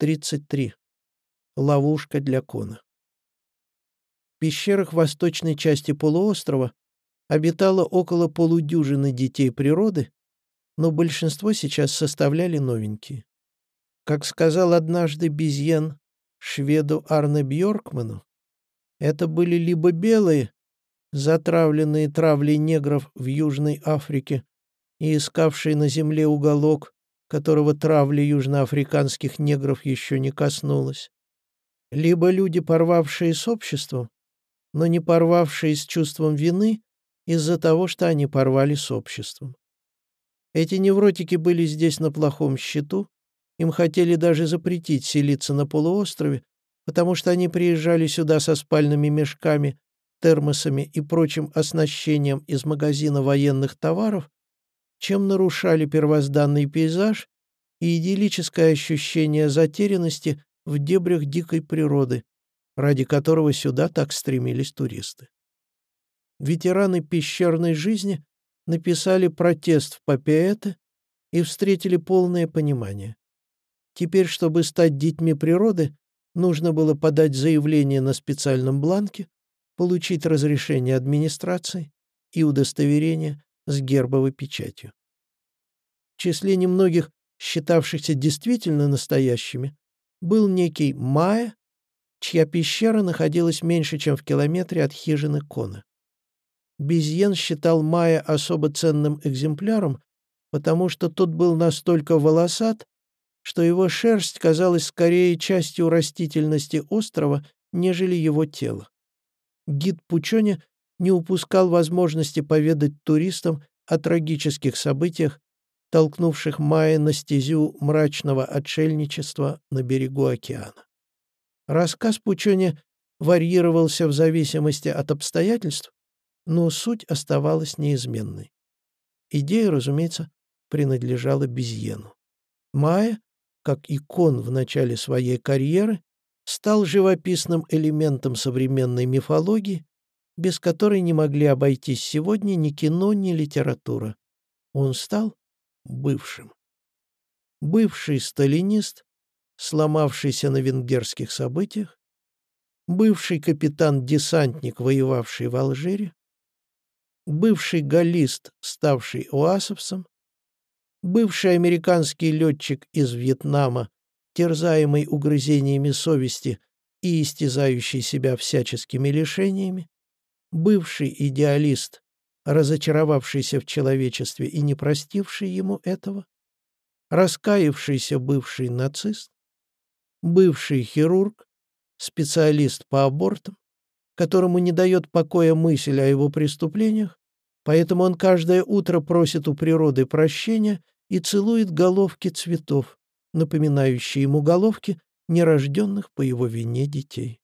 33. Ловушка для кона. В пещерах восточной части полуострова обитало около полудюжины детей природы, но большинство сейчас составляли новенькие. Как сказал однажды Безьен шведу Арне Бьоркману, это были либо белые, затравленные травлей негров в Южной Африке и искавшие на земле уголок, которого травля южноафриканских негров еще не коснулась, либо люди, порвавшие с обществом, но не порвавшие с чувством вины из-за того, что они порвали с обществом. Эти невротики были здесь на плохом счету, им хотели даже запретить селиться на полуострове, потому что они приезжали сюда со спальными мешками, термосами и прочим оснащением из магазина военных товаров, чем нарушали первозданный пейзаж и идиллическое ощущение затерянности в дебрях дикой природы, ради которого сюда так стремились туристы. Ветераны пещерной жизни написали протест в Папиэте и встретили полное понимание. Теперь, чтобы стать детьми природы, нужно было подать заявление на специальном бланке, получить разрешение администрации и удостоверение с гербовой печатью. В числе немногих, считавшихся действительно настоящими, был некий Майя, чья пещера находилась меньше, чем в километре от хижины Кона. Безьен считал Майя особо ценным экземпляром, потому что тот был настолько волосат, что его шерсть казалась скорее частью растительности острова, нежели его тело. Гид Пучоне не упускал возможности поведать туристам о трагических событиях, толкнувших Майя на стезю мрачного отшельничества на берегу океана. Рассказ Пучоне варьировался в зависимости от обстоятельств, но суть оставалась неизменной. Идея, разумеется, принадлежала Безьену. Майя, как икон в начале своей карьеры, стал живописным элементом современной мифологии, без которой не могли обойтись сегодня ни кино, ни литература. Он стал бывшим. Бывший сталинист, сломавшийся на венгерских событиях, бывший капитан-десантник, воевавший в Алжире, бывший галлист, ставший уасовцем, бывший американский летчик из Вьетнама, терзаемый угрызениями совести и истязающий себя всяческими лишениями, бывший идеалист, разочаровавшийся в человечестве и не простивший ему этого, раскаявшийся бывший нацист, бывший хирург, специалист по абортам, которому не дает покоя мысль о его преступлениях, поэтому он каждое утро просит у природы прощения и целует головки цветов, напоминающие ему головки нерожденных по его вине детей.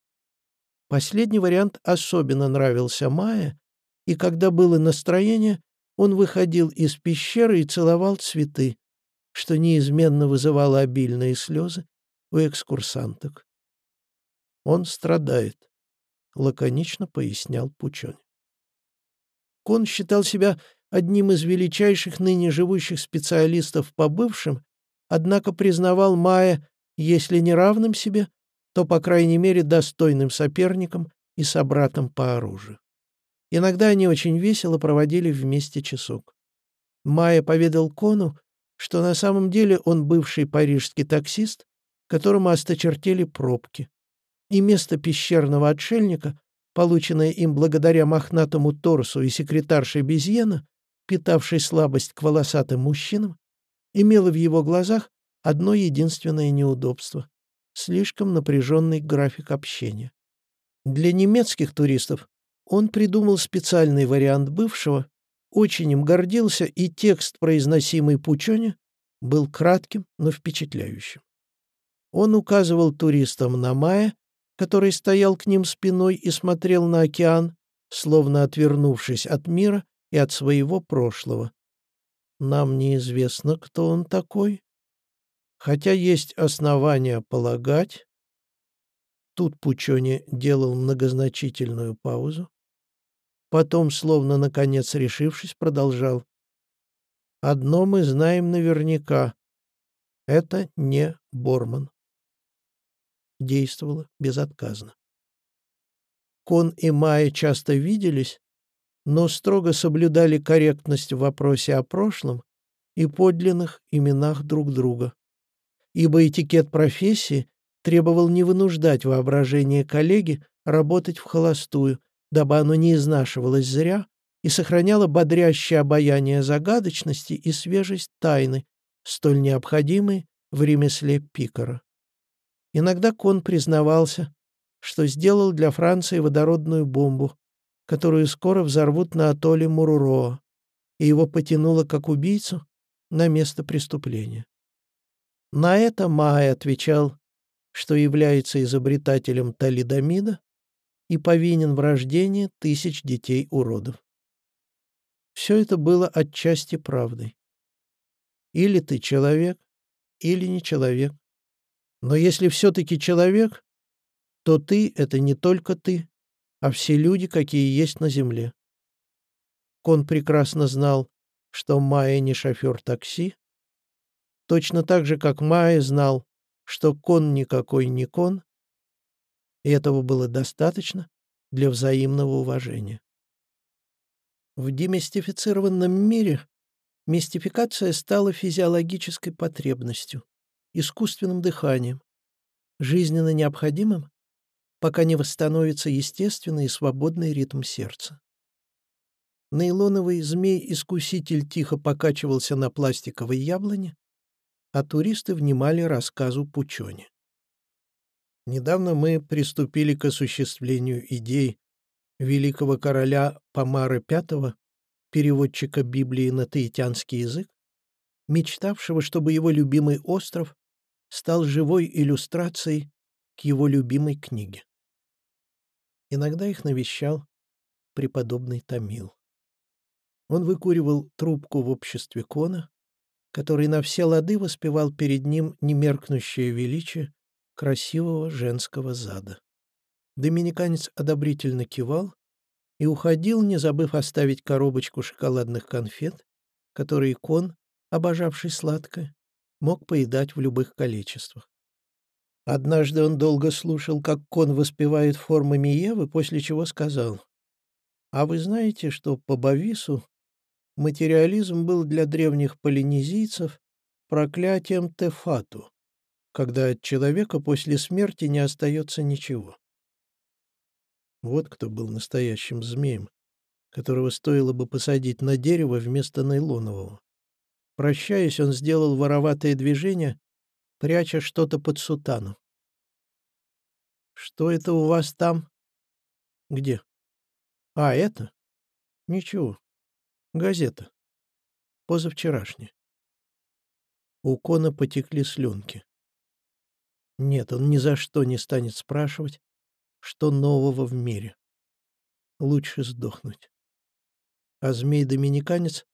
Последний вариант особенно нравился Майе, и когда было настроение, он выходил из пещеры и целовал цветы, что неизменно вызывало обильные слезы у экскурсанток. «Он страдает», — лаконично пояснял Пучонь. Кон считал себя одним из величайших ныне живущих специалистов по бывшим, однако признавал Мая, если не равным себе, то, по крайней мере, достойным соперником и собратом по оружию. Иногда они очень весело проводили вместе часок. Майя поведал Кону, что на самом деле он бывший парижский таксист, которому осточертели пробки, и место пещерного отшельника, полученное им благодаря мохнатому торсу и секретарше Безьена, питавшей слабость к волосатым мужчинам, имело в его глазах одно единственное неудобство — слишком напряженный график общения. Для немецких туристов он придумал специальный вариант бывшего, очень им гордился, и текст, произносимый Пучоне, был кратким, но впечатляющим. Он указывал туристам на Мая, который стоял к ним спиной и смотрел на океан, словно отвернувшись от мира и от своего прошлого. Нам неизвестно, кто он такой, хотя есть основания полагать. Тут Пучоне делал многозначительную паузу. Потом, словно наконец решившись, продолжал. «Одно мы знаем наверняка. Это не Борман». действовала безотказно. Кон и Майя часто виделись, но строго соблюдали корректность в вопросе о прошлом и подлинных именах друг друга, ибо этикет профессии требовал не вынуждать воображение коллеги работать в холостую, дабы оно не изнашивалось зря и сохраняло бодрящее обаяние загадочности и свежесть тайны, столь необходимые в ремесле пикара. Иногда Кон признавался, что сделал для Франции водородную бомбу, которую скоро взорвут на атолле Муруроа, и его потянуло как убийцу на место преступления. На это Май отвечал, что является изобретателем талидомида и повинен в рождении тысяч детей-уродов. Все это было отчасти правдой. Или ты человек, или не человек. Но если все-таки человек, то ты — это не только ты, а все люди, какие есть на земле. Кон прекрасно знал, что Майя не шофер такси, точно так же, как Майя знал, что Кон никакой не Кон, и этого было достаточно для взаимного уважения. В демистифицированном мире мистификация стала физиологической потребностью, искусственным дыханием, жизненно необходимым, пока не восстановится естественный и свободный ритм сердца. Нейлоновый змей-искуситель тихо покачивался на пластиковой яблоне, а туристы внимали рассказу Пучони. Недавно мы приступили к осуществлению идей великого короля Помара V, переводчика Библии на таитянский язык, мечтавшего, чтобы его любимый остров стал живой иллюстрацией к его любимой книге. Иногда их навещал преподобный Томил. Он выкуривал трубку в обществе Кона, который на все лады воспевал перед ним немеркнущее величие красивого женского зада. Доминиканец одобрительно кивал и уходил, не забыв оставить коробочку шоколадных конфет, которые Кон, обожавший сладкое, мог поедать в любых количествах. Однажды он долго слушал, как Кон воспевает формами Евы, после чего сказал, «А вы знаете, что по Бавису материализм был для древних полинезийцев проклятием Тефату, когда от человека после смерти не остается ничего. Вот кто был настоящим змеем, которого стоило бы посадить на дерево вместо нейлонового. Прощаясь, он сделал вороватое движение, пряча что-то под сутану. «Что это у вас там?» «Где?» «А, это?» «Ничего. Газета. Позавчерашняя». У Кона потекли слюнки. Нет, он ни за что не станет спрашивать, что нового в мире. Лучше сдохнуть. А змей-доминиканец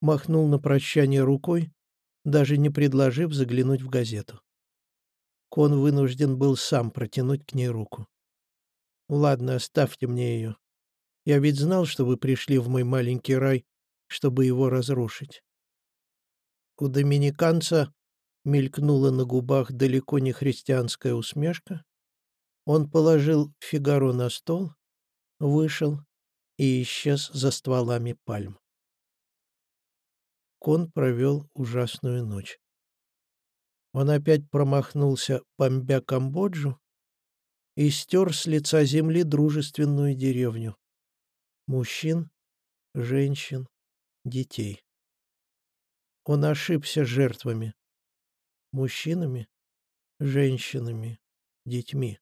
махнул на прощание рукой, даже не предложив заглянуть в газету. Кон вынужден был сам протянуть к ней руку. «Ладно, оставьте мне ее. Я ведь знал, что вы пришли в мой маленький рай, чтобы его разрушить». У доминиканца мелькнула на губах далеко не христианская усмешка. Он положил Фигаро на стол, вышел и исчез за стволами пальм. Кон провел ужасную ночь. Он опять промахнулся, бомбя Камбоджу, и стер с лица земли дружественную деревню. Мужчин, женщин, детей. Он ошибся жертвами мужчинами, женщинами, детьми.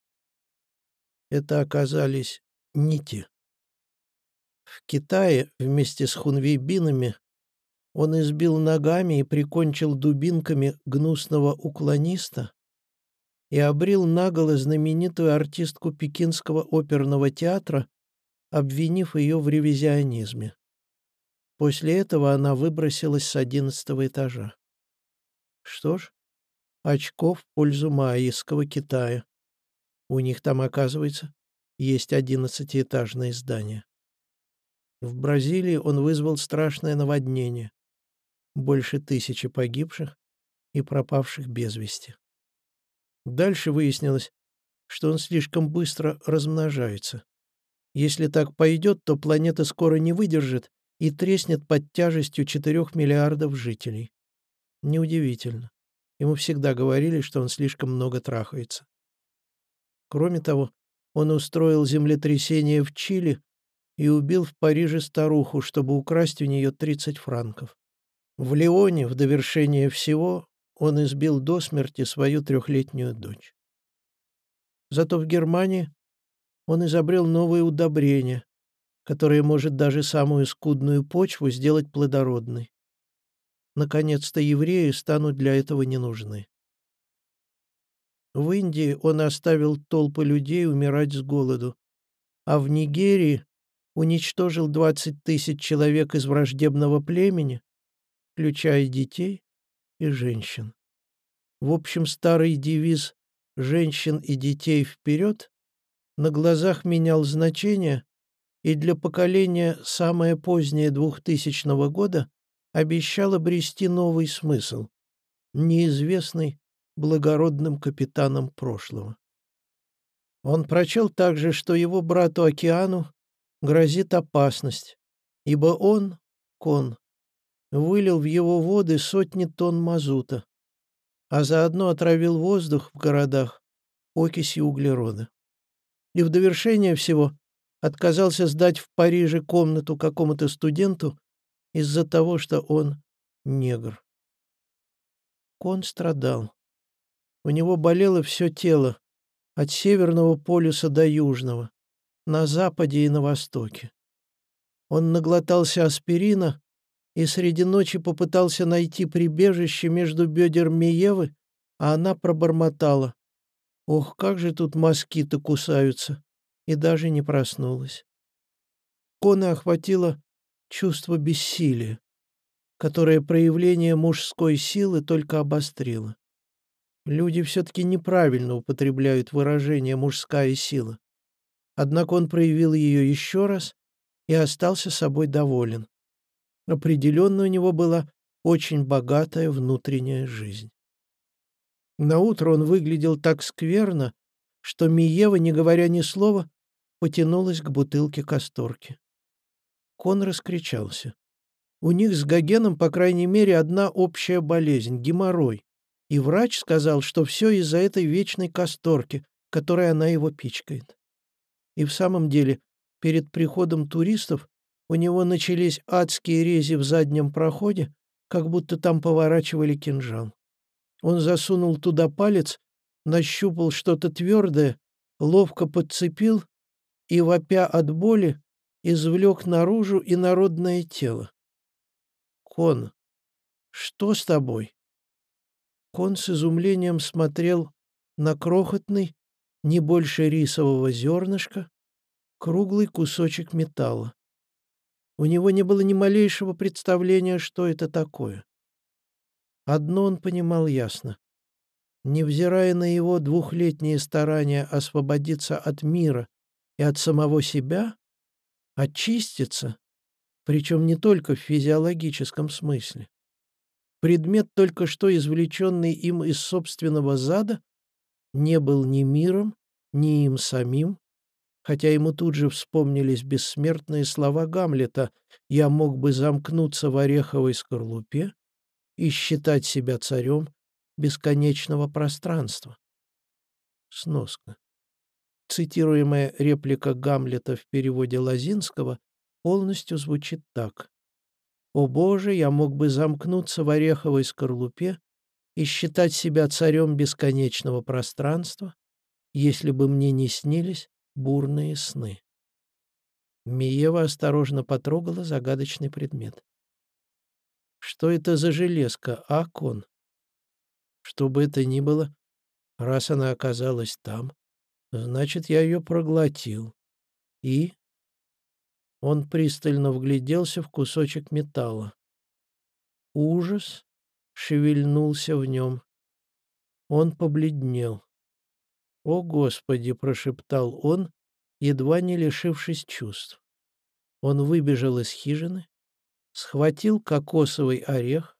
Это оказались нити. В Китае вместе с хунвейбинами он избил ногами и прикончил дубинками гнусного уклониста и обрил наголо знаменитую артистку Пекинского оперного театра, обвинив ее в ревизионизме. После этого она выбросилась с одиннадцатого этажа. Что ж, очков в пользу майского Китая. У них там, оказывается, есть одиннадцатиэтажное здание. В Бразилии он вызвал страшное наводнение. Больше тысячи погибших и пропавших без вести. Дальше выяснилось, что он слишком быстро размножается. Если так пойдет, то планета скоро не выдержит и треснет под тяжестью 4 миллиардов жителей. Неудивительно. Ему всегда говорили, что он слишком много трахается. Кроме того, он устроил землетрясение в Чили и убил в Париже старуху, чтобы украсть у нее 30 франков. В Леоне, в довершение всего, он избил до смерти свою трехлетнюю дочь. Зато в Германии он изобрел новое удобрение, которое может даже самую скудную почву сделать плодородной. Наконец-то евреи станут для этого не нужны. В Индии он оставил толпы людей умирать с голоду, а в Нигерии уничтожил 20 тысяч человек из враждебного племени, включая детей и женщин. В общем, старый девиз «женщин и детей вперед» на глазах менял значение, и для поколения самое позднее 2000 года обещал обрести новый смысл, неизвестный благородным капитанам прошлого. Он прочел также, что его брату Океану грозит опасность, ибо он, Кон, вылил в его воды сотни тонн мазута, а заодно отравил воздух в городах окисью углерода. И в довершение всего отказался сдать в Париже комнату какому-то студенту из-за того, что он негр. Кон страдал. У него болело все тело, от северного полюса до южного, на западе и на востоке. Он наглотался аспирина и среди ночи попытался найти прибежище между бедер Миевы, а она пробормотала. «Ох, как же тут москиты кусаются!» И даже не проснулась. Кона охватило чувство бессилия, которое проявление мужской силы только обострило. Люди все-таки неправильно употребляют выражение «мужская сила». Однако он проявил ее еще раз и остался собой доволен. Определенно у него была очень богатая внутренняя жизнь. Наутро он выглядел так скверно, что Миева, не говоря ни слова, потянулась к бутылке касторки. Кон раскричался. У них с Гогеном, по крайней мере, одна общая болезнь — геморрой. И врач сказал, что все из-за этой вечной касторки, которой она его пичкает. И в самом деле, перед приходом туристов у него начались адские рези в заднем проходе, как будто там поворачивали кинжал. Он засунул туда палец, нащупал что-то твердое, ловко подцепил и, вопя от боли, извлек наружу инородное тело. «Кон, что с тобой?» Кон с изумлением смотрел на крохотный, не больше рисового зернышка, круглый кусочек металла. У него не было ни малейшего представления, что это такое. Одно он понимал ясно. Невзирая на его двухлетние старания освободиться от мира и от самого себя, очиститься, причем не только в физиологическом смысле. Предмет, только что извлеченный им из собственного зада, не был ни миром, ни им самим, хотя ему тут же вспомнились бессмертные слова Гамлета «Я мог бы замкнуться в ореховой скорлупе и считать себя царем бесконечного пространства». Сноска. Цитируемая реплика Гамлета в переводе Лазинского полностью звучит так. О Боже, я мог бы замкнуться в ореховой скорлупе и считать себя царем бесконечного пространства, если бы мне не снились бурные сны. Миева осторожно потрогала загадочный предмет. Что это за железка, Акон? Что бы это ни было, раз она оказалась там, значит, я ее проглотил. И он пристально вгляделся в кусочек металла. Ужас шевельнулся в нем. Он побледнел. «О, Господи!» — прошептал он, едва не лишившись чувств. Он выбежал из хижины, схватил кокосовый орех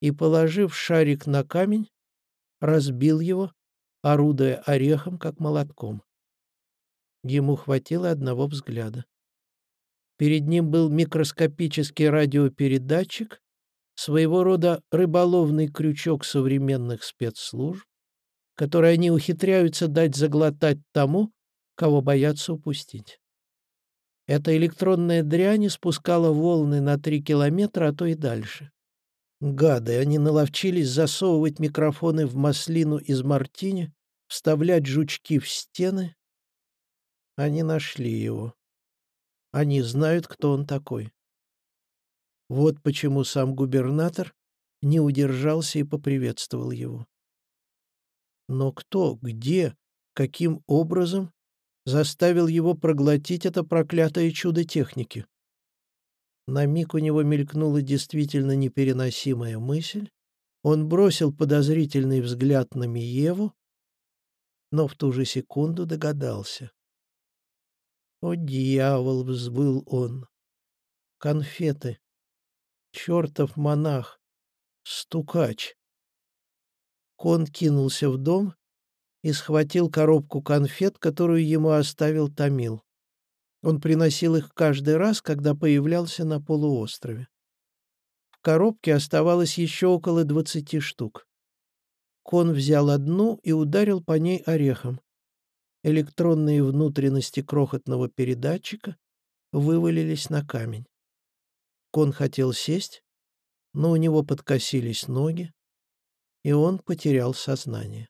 и, положив шарик на камень, разбил его орудуя орехом, как молотком. Ему хватило одного взгляда. Перед ним был микроскопический радиопередатчик, своего рода рыболовный крючок современных спецслужб, который они ухитряются дать заглотать тому, кого боятся упустить. Эта электронная дрянь спускала волны на три километра, а то и дальше. Гады, они наловчились засовывать микрофоны в маслину из мартини, вставлять жучки в стены. Они нашли его. Они знают, кто он такой. Вот почему сам губернатор не удержался и поприветствовал его. Но кто, где, каким образом заставил его проглотить это проклятое чудо техники? На миг у него мелькнула действительно непереносимая мысль. Он бросил подозрительный взгляд на Миеву, но в ту же секунду догадался. «О, дьявол!» — взвыл он. «Конфеты! Чертов монах! Стукач!» Кон кинулся в дом и схватил коробку конфет, которую ему оставил Томил. Он приносил их каждый раз, когда появлялся на полуострове. В коробке оставалось еще около двадцати штук. Кон взял одну и ударил по ней орехом. Электронные внутренности крохотного передатчика вывалились на камень. Кон хотел сесть, но у него подкосились ноги, и он потерял сознание.